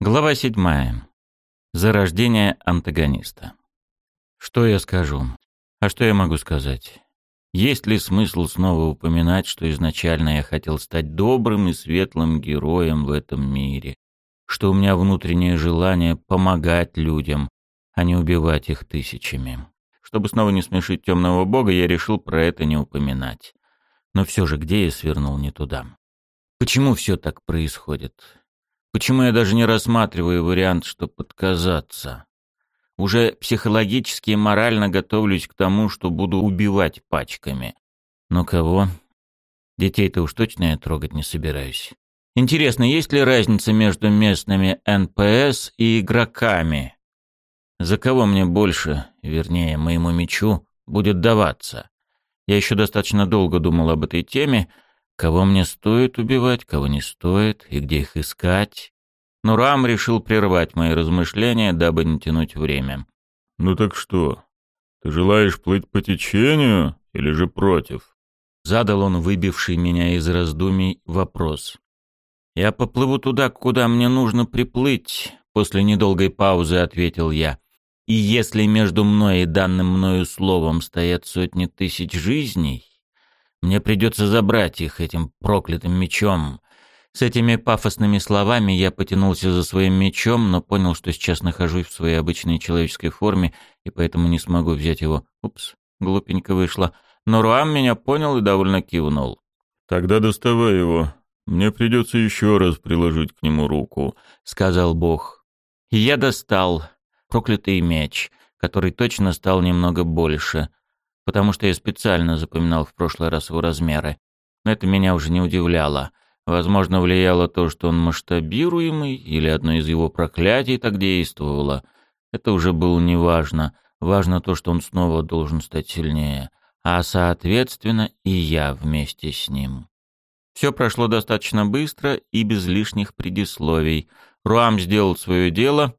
Глава седьмая. Зарождение антагониста. Что я скажу? А что я могу сказать? Есть ли смысл снова упоминать, что изначально я хотел стать добрым и светлым героем в этом мире? Что у меня внутреннее желание помогать людям, а не убивать их тысячами? Чтобы снова не смешить темного бога, я решил про это не упоминать. Но все же, где я свернул не туда? Почему все так происходит? Почему я даже не рассматриваю вариант, чтобы отказаться? Уже психологически и морально готовлюсь к тому, что буду убивать пачками. Но кого? Детей-то уж точно я трогать не собираюсь. Интересно, есть ли разница между местными НПС и игроками? За кого мне больше, вернее, моему мечу, будет даваться? Я еще достаточно долго думал об этой теме, Кого мне стоит убивать, кого не стоит, и где их искать. Но Рам решил прервать мои размышления, дабы не тянуть время. «Ну так что, ты желаешь плыть по течению или же против?» Задал он выбивший меня из раздумий вопрос. «Я поплыву туда, куда мне нужно приплыть», — после недолгой паузы ответил я. «И если между мной и данным мною словом стоят сотни тысяч жизней, мне придется забрать их этим проклятым мечом. С этими пафосными словами я потянулся за своим мечом, но понял, что сейчас нахожусь в своей обычной человеческой форме, и поэтому не смогу взять его. Упс, глупенько вышло. Но Руам меня понял и довольно кивнул. «Тогда доставай его. Мне придется еще раз приложить к нему руку», — сказал Бог. Я достал проклятый меч, который точно стал немного больше потому что я специально запоминал в прошлый раз его размеры. Но это меня уже не удивляло. Возможно, влияло то, что он масштабируемый, или одно из его проклятий так действовало. Это уже было неважно. Важно то, что он снова должен стать сильнее. А, соответственно, и я вместе с ним. Все прошло достаточно быстро и без лишних предисловий. Руам сделал свое дело.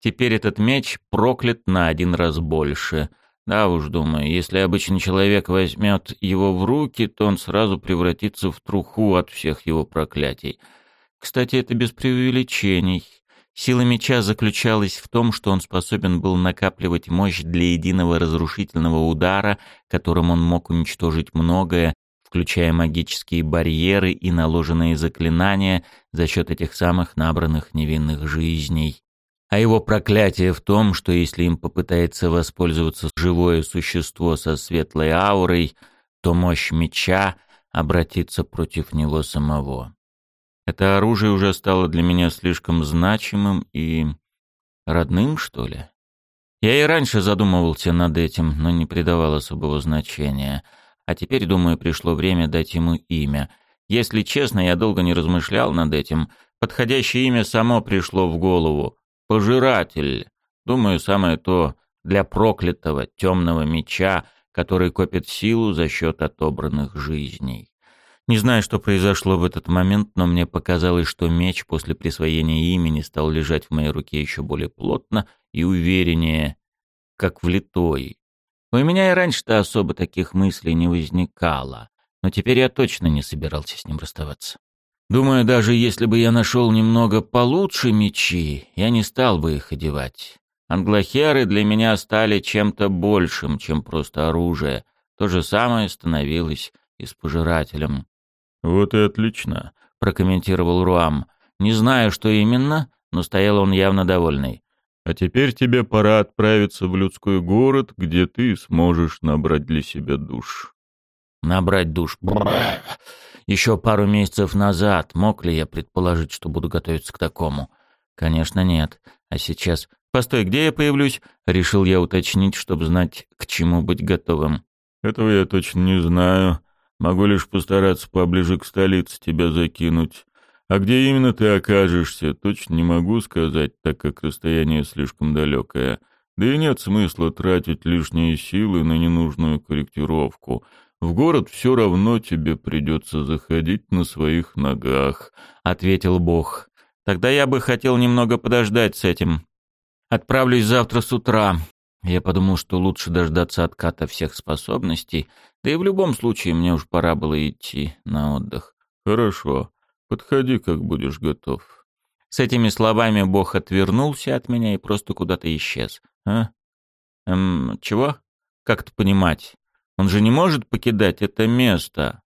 Теперь этот меч проклят на один раз больше — да уж, думаю, если обычный человек возьмет его в руки, то он сразу превратится в труху от всех его проклятий. Кстати, это без преувеличений. Сила меча заключалась в том, что он способен был накапливать мощь для единого разрушительного удара, которым он мог уничтожить многое, включая магические барьеры и наложенные заклинания за счет этих самых набранных невинных жизней а его проклятие в том, что если им попытается воспользоваться живое существо со светлой аурой, то мощь меча обратится против него самого. Это оружие уже стало для меня слишком значимым и родным, что ли? Я и раньше задумывался над этим, но не придавал особого значения. А теперь, думаю, пришло время дать ему имя. Если честно, я долго не размышлял над этим. Подходящее имя само пришло в голову. Пожиратель. Думаю, самое то для проклятого темного меча, который копит силу за счет отобранных жизней. Не знаю, что произошло в этот момент, но мне показалось, что меч после присвоения имени стал лежать в моей руке еще более плотно и увереннее, как влитой. У меня и раньше-то особо таких мыслей не возникало, но теперь я точно не собирался с ним расставаться. Думаю, даже если бы я нашел немного получше мечи, я не стал бы их одевать. Англохеры для меня стали чем-то большим, чем просто оружие. То же самое становилось и с пожирателем. «Вот и отлично», — прокомментировал Руам. «Не знаю, что именно, но стоял он явно довольный. А теперь тебе пора отправиться в людской город, где ты сможешь набрать для себя душ». «Набрать душ. Бррр. Еще пару месяцев назад мог ли я предположить, что буду готовиться к такому? Конечно, нет. А сейчас... Постой, где я появлюсь? Решил я уточнить, чтобы знать, к чему быть готовым. Этого я точно не знаю. Могу лишь постараться поближе к столице тебя закинуть. А где именно ты окажешься, точно не могу сказать, так как расстояние слишком далекое. Да и нет смысла тратить лишние силы на ненужную корректировку — в город все равно тебе придется заходить на своих ногах», — ответил Бог. «Тогда я бы хотел немного подождать с этим. Отправлюсь завтра с утра». Я подумал, что лучше дождаться отката всех способностей, да и в любом случае мне уж пора было идти на отдых. «Хорошо. Подходи, как будешь готов». С этими словами Бог отвернулся от меня и просто куда-то исчез. А? Эм, чего? Как это понимать? Он же не может покидать это место.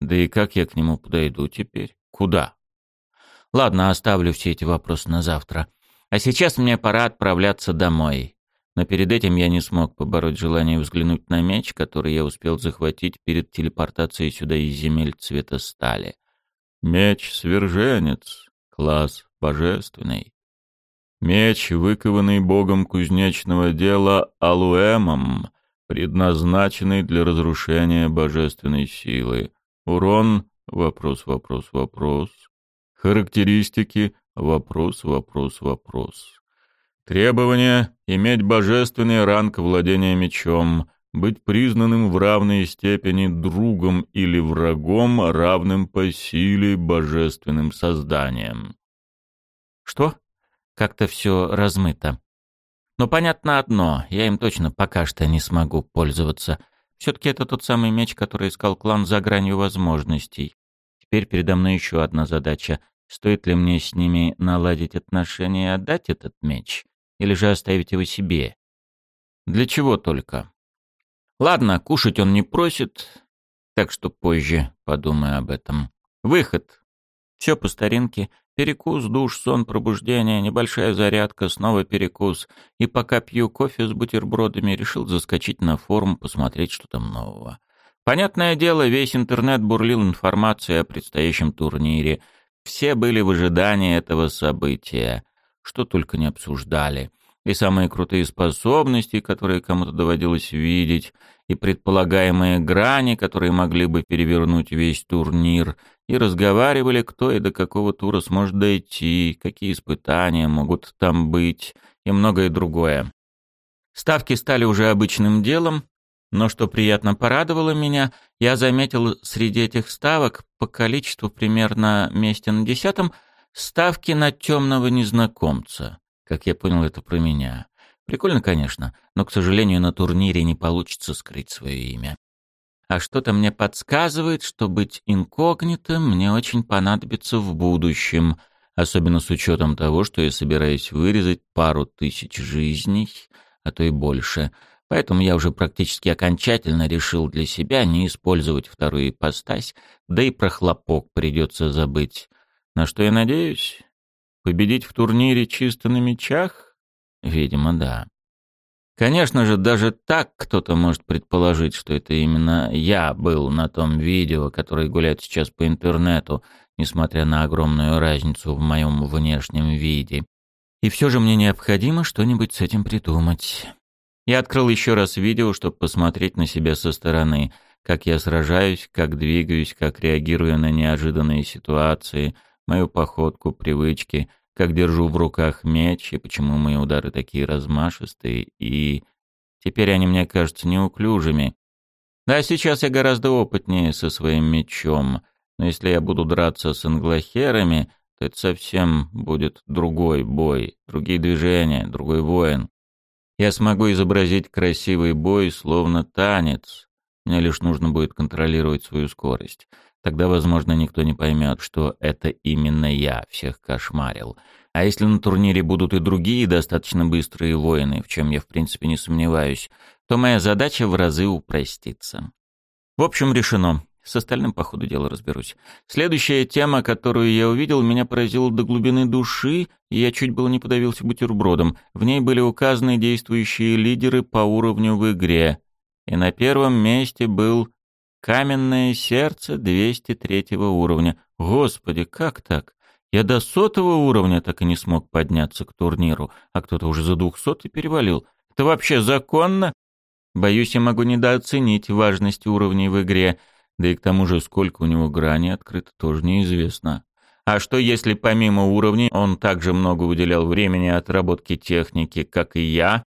Да и как я к нему подойду теперь? Куда? Ладно, оставлю все эти вопросы на завтра. А сейчас мне пора отправляться домой. Но перед этим я не смог побороть желание взглянуть на меч, который я успел захватить перед телепортацией сюда из земель цвета стали. Меч-сверженец. Класс божественный. Меч, выкованный богом кузнечного дела Алуэмом, предназначенный для разрушения божественной силы. Урон — вопрос, вопрос, вопрос. Характеристики — вопрос, вопрос, вопрос. Требования — иметь божественный ранг владения мечом, быть признанным в равной степени другом или врагом, равным по силе божественным созданием. Что? Как-то все размыто. Но понятно одно, я им точно пока что не смогу пользоваться. Все-таки это тот самый меч, который искал клан за гранью возможностей. Теперь передо мной еще одна задача. Стоит ли мне с ними наладить отношения и отдать этот меч? Или же оставить его себе? Для чего только? Ладно, кушать он не просит, так что позже подумаю об этом. Выход. Все по старинке. Перекус, душ, сон, пробуждение, небольшая зарядка, снова перекус. И пока пью кофе с бутербродами, решил заскочить на форум, посмотреть, что там нового. Понятное дело, весь интернет бурлил информацией о предстоящем турнире. Все были в ожидании этого события. Что только не обсуждали и самые крутые способности, которые кому-то доводилось видеть, и предполагаемые грани, которые могли бы перевернуть весь турнир, и разговаривали, кто и до какого тура сможет дойти, какие испытания могут там быть, и многое другое. Ставки стали уже обычным делом, но что приятно порадовало меня, я заметил среди этих ставок по количеству примерно месте на десятом ставки на темного незнакомца. Как я понял, это про меня. Прикольно, конечно, но, к сожалению, на турнире не получится скрыть свое имя. А что-то мне подсказывает, что быть инкогнито мне очень понадобится в будущем, особенно с учетом того, что я собираюсь вырезать пару тысяч жизней, а то и больше. Поэтому я уже практически окончательно решил для себя не использовать вторую ипостась, да и про хлопок придется забыть. На что я надеюсь? Победить в турнире чисто на мечах? Видимо, да. Конечно же, даже так кто-то может предположить, что это именно я был на том видео, которое гуляет сейчас по интернету, несмотря на огромную разницу в моем внешнем виде. И все же мне необходимо что-нибудь с этим придумать. Я открыл еще раз видео, чтобы посмотреть на себя со стороны, как я сражаюсь, как двигаюсь, как реагирую на неожиданные ситуации — мою походку, привычки, как держу в руках меч и почему мои удары такие размашистые, и теперь они мне кажутся неуклюжими. Да, сейчас я гораздо опытнее со своим мечом, но если я буду драться с англохерами, то это совсем будет другой бой, другие движения, другой воин. Я смогу изобразить красивый бой, словно танец. Мне лишь нужно будет контролировать свою скорость. Тогда, возможно, никто не поймет, что это именно я всех кошмарил. А если на турнире будут и другие достаточно быстрые воины, в чем я в принципе не сомневаюсь, то моя задача в разы упростится. В общем, решено. С остальным по ходу дела разберусь. Следующая тема, которую я увидел, меня поразила до глубины души, и я чуть было не подавился бутербродом. В ней были указаны действующие лидеры по уровню в игре. И на первом месте был Каменное сердце 203 уровня. Господи, как так? Я до сотого уровня так и не смог подняться к турниру, а кто-то уже за двухсотый перевалил. Это вообще законно? Боюсь, я могу недооценить важность уровней в игре, да и к тому же сколько у него граней открыто, тоже неизвестно. А что если помимо уровней он также много уделял времени отработке техники, как и я,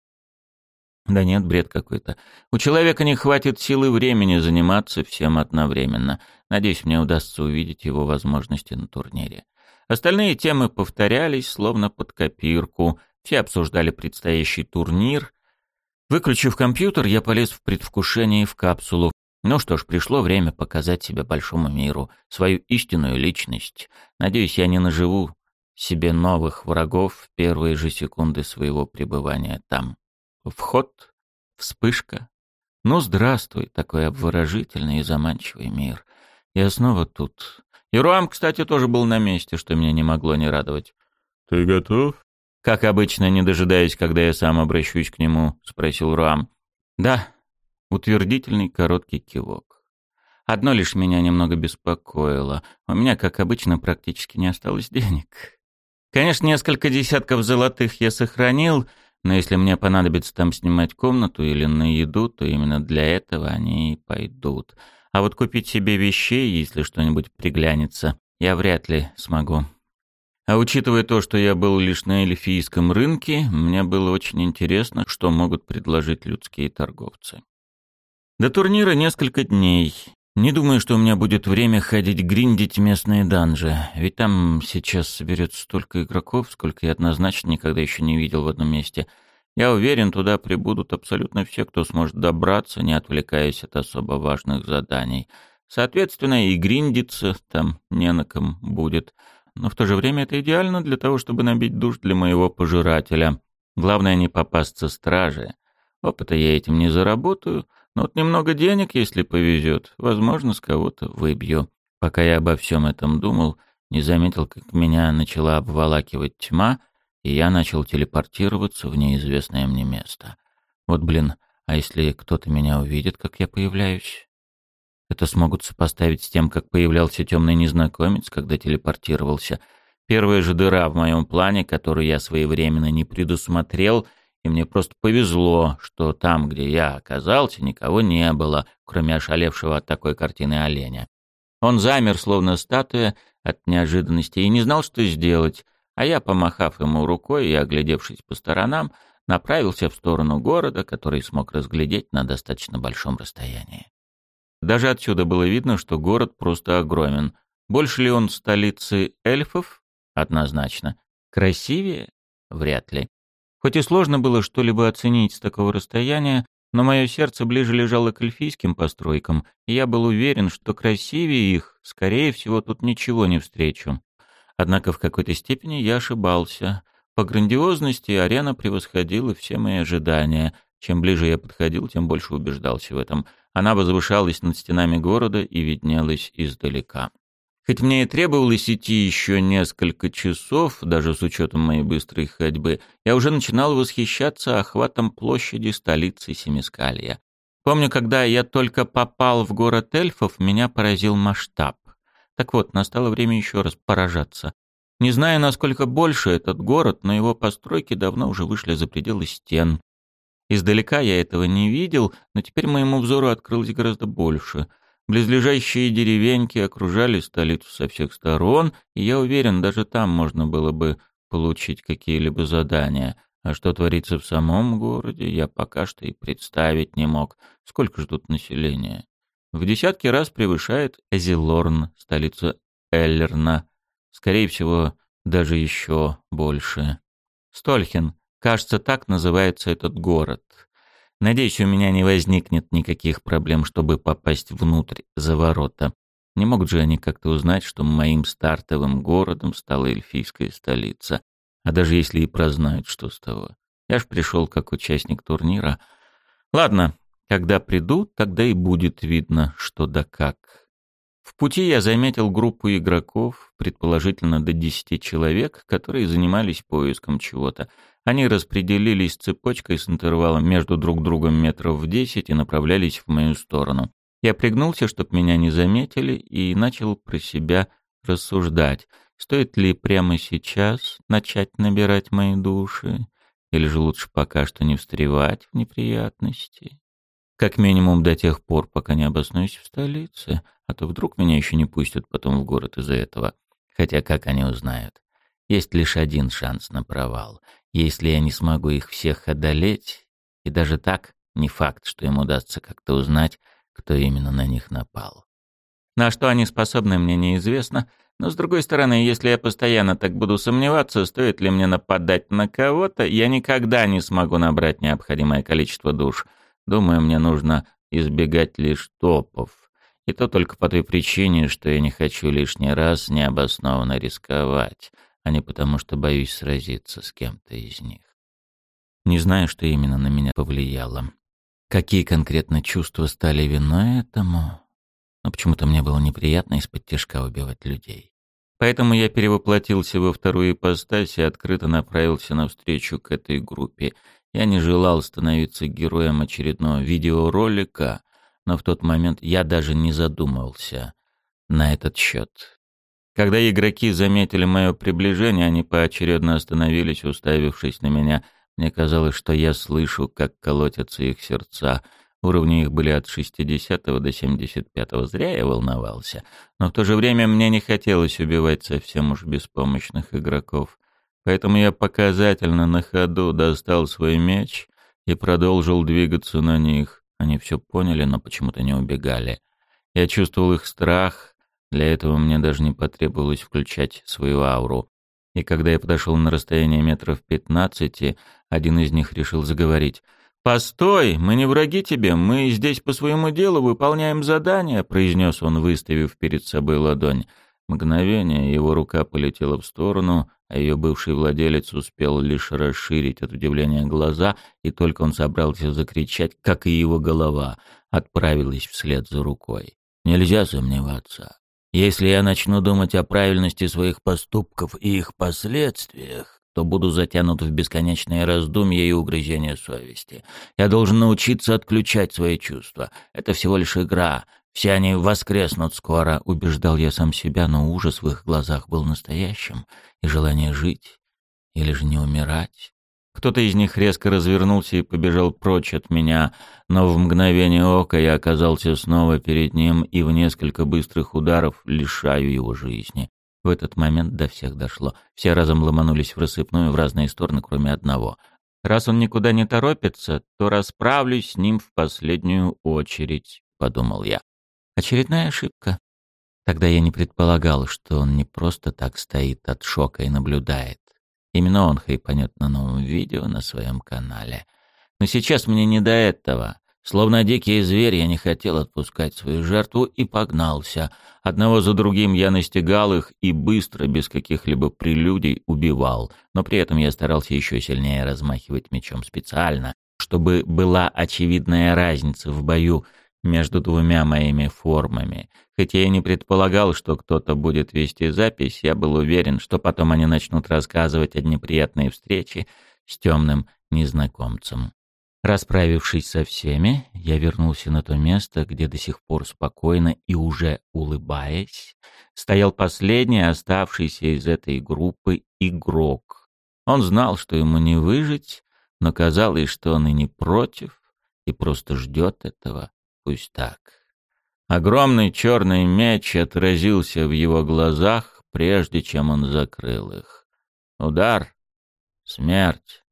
да нет, бред какой-то. У человека не хватит силы времени заниматься всем одновременно. Надеюсь, мне удастся увидеть его возможности на турнире. Остальные темы повторялись, словно под копирку. Все обсуждали предстоящий турнир. Выключив компьютер, я полез в предвкушении в капсулу. Ну что ж, пришло время показать себя большому миру, свою истинную личность. Надеюсь, я не наживу себе новых врагов в первые же секунды своего пребывания там. Вход, вспышка. Ну, здравствуй, такой обворожительный и заманчивый мир. Я снова тут. И Руам, кстати, тоже был на месте, что меня не могло не радовать. «Ты готов?» «Как обычно, не дожидаясь, когда я сам обращусь к нему», — спросил Руам. «Да». Утвердительный короткий кивок. Одно лишь меня немного беспокоило. У меня, как обычно, практически не осталось денег. Конечно, несколько десятков золотых я сохранил, но если мне понадобится там снимать комнату или на еду, то именно для этого они и пойдут. А вот купить себе вещей, если что-нибудь приглянется, я вряд ли смогу. А учитывая то, что я был лишь на эльфийском рынке, мне было очень интересно, что могут предложить людские торговцы. До турнира несколько дней, не думаю, что у меня будет время ходить гриндить местные данжи, ведь там сейчас соберется столько игроков, сколько я однозначно никогда еще не видел в одном месте. Я уверен, туда прибудут абсолютно все, кто сможет добраться, не отвлекаясь от особо важных заданий. Соответственно, и гриндиться там не на ком будет. Но в то же время это идеально для того, чтобы набить душ для моего пожирателя. Главное не попасться страже. Опыта я этим не заработаю, но вот немного денег, если повезет, возможно, с кого-то выбью. Пока я обо всем этом думал, не заметил, как меня начала обволакивать тьма, и я начал телепортироваться в неизвестное мне место. Вот блин, а если кто-то меня увидит, как я появляюсь? Это смогут сопоставить с тем, как появлялся темный незнакомец, когда телепортировался. Первая же дыра в моем плане, которую я своевременно не предусмотрел — и мне просто повезло, что там, где я оказался, никого не было, кроме ошалевшего от такой картины оленя. Он замер, словно статуя, от неожиданности и не знал, что сделать, а я, помахав ему рукой и оглядевшись по сторонам, направился в сторону города, который смог разглядеть на достаточно большом расстоянии. Даже отсюда было видно, что город просто огромен. Больше ли он столицы эльфов? Однозначно. Красивее? Вряд ли. Хоть и сложно было что-либо оценить с такого расстояния, но мое сердце ближе лежало к эльфийским постройкам, и я был уверен, что красивее их, скорее всего, тут ничего не встречу. Однако в какой-то степени я ошибался. По грандиозности арена превосходила все мои ожидания. Чем ближе я подходил, тем больше убеждался в этом. Она возвышалась над стенами города и виднелась издалека. Хоть мне и требовалось идти еще несколько часов, даже с учетом моей быстрой ходьбы, я уже начинал восхищаться охватом площади столицы Семискалья. Помню, когда я только попал в город эльфов, меня поразил масштаб. Так вот, настало время еще раз поражаться. Не знаю, насколько больше этот город, но его постройки давно уже вышли за пределы стен. Издалека я этого не видел, но теперь моему взору открылось гораздо больше — Близлежащие деревеньки окружали столицу со всех сторон, и я уверен, даже там можно было бы получить какие-либо задания. А что творится в самом городе, я пока что и представить не мог. Сколько ж тут населения? В десятки раз превышает Эзилорн, столица Эллерна. Скорее всего, даже еще больше. Стольхен, кажется, так называется этот город. Надеюсь, у меня не возникнет никаких проблем, чтобы попасть внутрь, за ворота. Не могут же они как-то узнать, что моим стартовым городом стала эльфийская столица. А даже если и прознают, что с того. Я ж пришел как участник турнира. Ладно, когда приду, тогда и будет видно, что да как. В пути я заметил группу игроков, предположительно до десяти человек, которые занимались поиском чего-то. Они распределились цепочкой с интервалом между друг другом метров в десять и направлялись в мою сторону. Я пригнулся, чтобы меня не заметили, и начал про себя рассуждать, стоит ли прямо сейчас начать набирать мои души, или же лучше пока что не встревать в неприятности. Как минимум до тех пор, пока не обоснуюсь в столице, а то вдруг меня еще не пустят потом в город из-за этого. Хотя как они узнают? Есть лишь один шанс на провал. Если я не смогу их всех одолеть, и даже так не факт, что им удастся как-то узнать, кто именно на них напал. На что они способны, мне неизвестно, но с другой стороны, если я постоянно так буду сомневаться, стоит ли мне нападать на кого-то, я никогда не смогу набрать необходимое количество душ. Думаю, мне нужно избегать лишь топов. И то только по той причине, что я не хочу лишний раз необоснованно рисковать. А не потому, что боюсь сразиться с кем-то из них. Не знаю, что именно на меня повлияло. Какие конкретно чувства стали виной этому? Но почему-то мне было неприятно из-под тяжка убивать людей. Поэтому я перевоплотился во вторую ипостась и открыто направился навстречу к этой группе. Я не желал становиться героем очередного видеоролика, но в тот момент я даже не задумывался на этот счет. Когда игроки заметили мое приближение, они поочередно остановились, уставившись на меня. Мне казалось, что я слышу, как колотятся их сердца. Уровни их были от 60 до 75. Зря я волновался. Но в то же время мне не хотелось убивать совсем уж беспомощных игроков. Поэтому я показательно на ходу достал свой меч и продолжил двигаться на них. Они все поняли, но почему-то не убегали. Я чувствовал их страх, для этого мне даже не потребовалось включать свою ауру. И когда я подошел на расстояние метров пятнадцати, один из них решил заговорить. «Постой! Мы не враги тебе, мы здесь по своему делу выполняем задание», — произнес он, выставив перед собой ладонь. Мгновение его рука полетела в сторону, а ее бывший владелец успел лишь расширить от удивления глаза, и только он собрался закричать, как и его голова, отправилась вслед за рукой. «Нельзя сомневаться. Если я начну думать о правильности своих поступков и их последствиях, то буду затянут в бесконечные раздумья и угрызения совести. Я должен научиться отключать свои чувства. Это всего лишь игра. Все они воскреснут скоро, убеждал я сам себя, но ужас в их глазах был настоящим, и желание жить или же не умирать кто-то из них резко развернулся и побежал прочь от меня, но в мгновение ока я оказался снова перед ним и в несколько быстрых ударов лишаю его жизни. В этот момент до всех дошло. Все разом ломанулись в рассыпную в разные стороны, кроме одного. «Раз он никуда не торопится, то расправлюсь с ним в последнюю очередь», — подумал я. Очередная ошибка. Тогда я не предполагал, что он не просто так стоит от шока и наблюдает. Именно он хайпанет на новом видео на своем канале. Но сейчас мне не до этого. Словно дикий зверь, я не хотел отпускать свою жертву и погнался. Одного за другим я настигал их и быстро, без каких-либо прелюдий, убивал. Но при этом я старался еще сильнее размахивать мечом специально, чтобы была очевидная разница в бою между двумя моими формами. Хотя я не предполагал, что кто-то будет вести запись, я был уверен, что потом они начнут рассказывать о неприятной встрече с темным незнакомцем. Расправившись со всеми, я вернулся на то место, где до сих пор спокойно и уже улыбаясь, стоял последний оставшийся из этой группы игрок. Он знал, что ему не выжить, но казалось, что он и не против, и просто ждет этого. Пусть так. Огромный черный меч отразился в его глазах, прежде чем он закрыл их. Удар. Смерть.